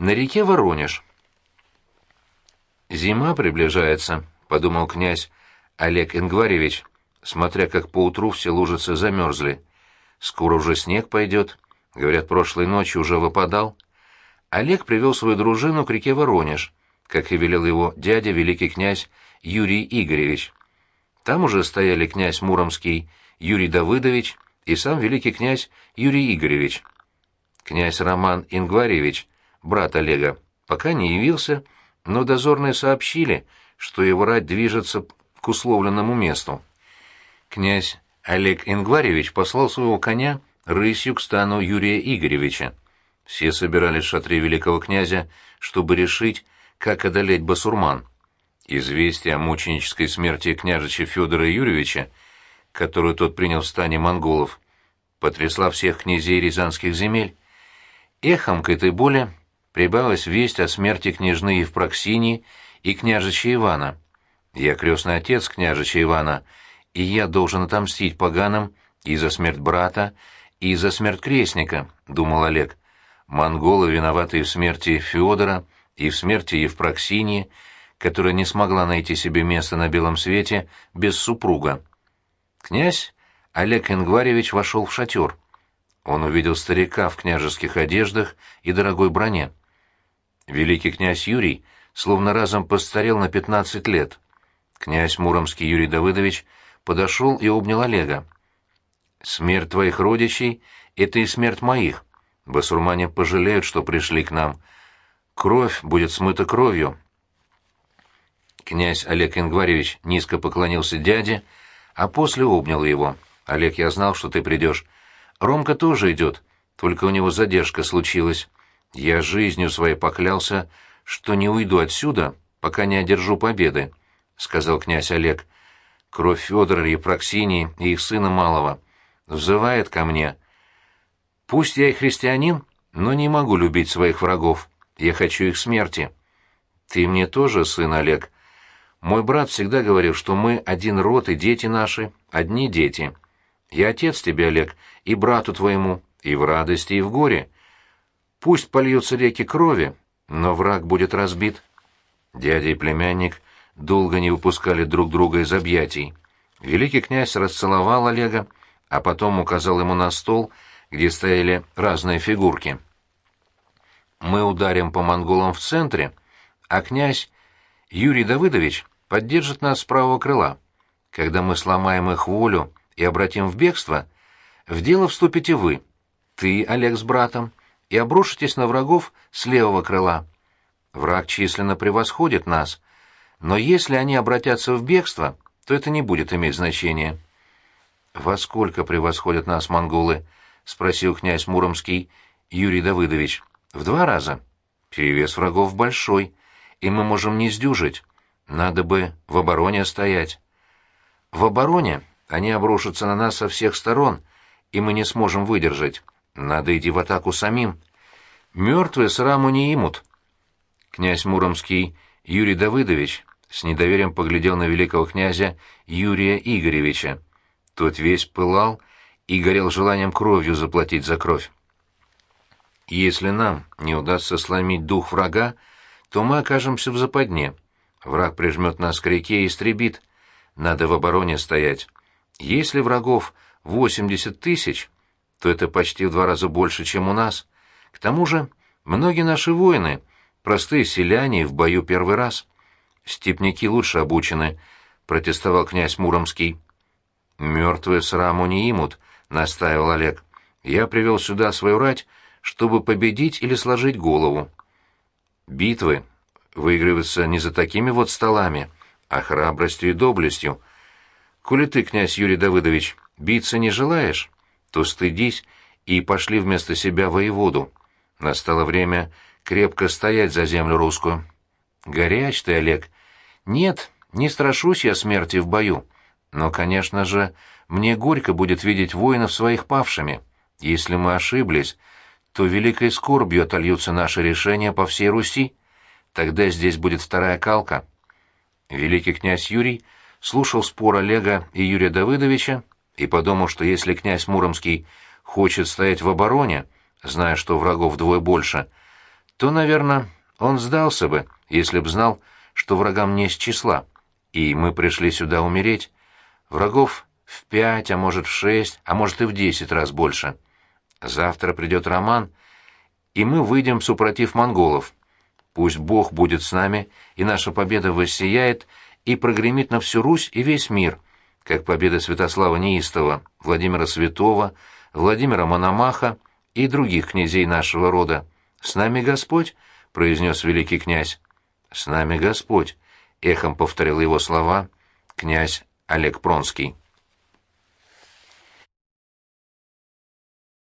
На реке Воронеж. «Зима приближается», — подумал князь Олег Ингваревич, смотря как поутру все лужицы замерзли. «Скоро уже снег пойдет. Говорят, прошлой ночью уже выпадал». Олег привел свою дружину к реке Воронеж, как и велел его дядя, великий князь Юрий Игоревич. Там уже стояли князь Муромский Юрий Давыдович и сам великий князь Юрий Игоревич. Князь Роман Ингваревич, брат Олега, пока не явился, но дозорные сообщили, что его рать движется к условленному месту. Князь Олег Ингваревич послал своего коня рысью к стану Юрия Игоревича. Все собирались в шатре великого князя, чтобы решить, как одолеть басурман. Известие о мученической смерти княжича Федора Юрьевича, которую тот принял в стане монголов, потрясла всех князей рязанских земель. Эхом к этой боли прибавилась весть о смерти княжны Евпроксинии и княжича Ивана. Я крестный отец княжича Ивана, и я должен отомстить поганам и за смерть брата, и за смерть крестника, — думал Олег. Монголы, виноватые в смерти Феодора и в смерти Евпроксинии, которая не смогла найти себе место на белом свете без супруга. Князь Олег Ингваревич вошел в шатер. Он увидел старика в княжеских одеждах и дорогой броне. Великий князь Юрий словно разом постарел на пятнадцать лет. Князь Муромский Юрий Давыдович подошел и обнял Олега. «Смерть твоих родичей — это и смерть моих», Басурмане пожалеют, что пришли к нам. Кровь будет смыта кровью. Князь Олег Ингваревич низко поклонился дяде, а после обнял его. «Олег, я знал, что ты придешь. Ромка тоже идет, только у него задержка случилась. Я жизнью своей поклялся, что не уйду отсюда, пока не одержу победы», — сказал князь Олег. «Кровь Федора Епраксинии и их сына малого взывает ко мне». Пусть я и христианин, но не могу любить своих врагов. Я хочу их смерти. Ты мне тоже сын, Олег. Мой брат всегда говорил, что мы один род, и дети наши — одни дети. Я отец тебе, Олег, и брату твоему, и в радости, и в горе. Пусть польются реки крови, но враг будет разбит. Дядя и племянник долго не выпускали друг друга из объятий. Великий князь расцеловал Олега, а потом указал ему на стол — где стояли разные фигурки. Мы ударим по монголам в центре, а князь Юрий Давыдович поддержит нас с правого крыла. Когда мы сломаем их волю и обратим в бегство, в дело вступите вы, ты, Олег, с братом, и обрушитесь на врагов с левого крыла. Враг численно превосходит нас, но если они обратятся в бегство, то это не будет иметь значения. Во сколько превосходят нас монголы? — спросил князь Муромский Юрий Давыдович. «В два раза. Перевес врагов большой, и мы можем не сдюжить. Надо бы в обороне стоять». «В обороне они обрушатся на нас со всех сторон, и мы не сможем выдержать. Надо идти в атаку самим. Мертвые сраму не имут». Князь Муромский Юрий Давыдович с недоверием поглядел на великого князя Юрия Игоревича. Тот весь пылал и горел желанием кровью заплатить за кровь. Если нам не удастся сломить дух врага, то мы окажемся в западне. Враг прижмет нас к реке и истребит. Надо в обороне стоять. Если врагов 80 тысяч, то это почти в два раза больше, чем у нас. К тому же многие наши воины — простые селяне в бою первый раз. Степники лучше обучены, — протестовал князь Муромский. Мертвые сраму не имут, — настаивал Олег. «Я привел сюда свою рать, чтобы победить или сложить голову. Битвы выигрываются не за такими вот столами, а храбростью и доблестью. Коли ты, князь Юрий Давыдович, биться не желаешь, то стыдись и пошли вместо себя воеводу. Настало время крепко стоять за землю русскую. Горяч ты, Олег. Нет, не страшусь я смерти в бою. Но, конечно же, мне горько будет видеть воинов своих павшими. Если мы ошиблись, то великой скорбью отольются наши решения по всей Руси. Тогда здесь будет вторая калка. Великий князь Юрий слушал спор Олега и Юрия Давыдовича и подумал, что если князь Муромский хочет стоять в обороне, зная, что врагов вдвое больше, то, наверное, он сдался бы, если б знал, что врагам не из числа, и мы пришли сюда умереть. Врагов в пять, а может в шесть, а может и в десять раз больше. Завтра придет Роман, и мы выйдем супротив монголов. Пусть Бог будет с нами, и наша победа воссияет и прогремит на всю Русь и весь мир, как победа Святослава Неистова, Владимира Святого, Владимира Мономаха и других князей нашего рода. «С нами Господь», — произнес великий князь. «С нами Господь», — эхом повторил его слова князь Олег Пронский.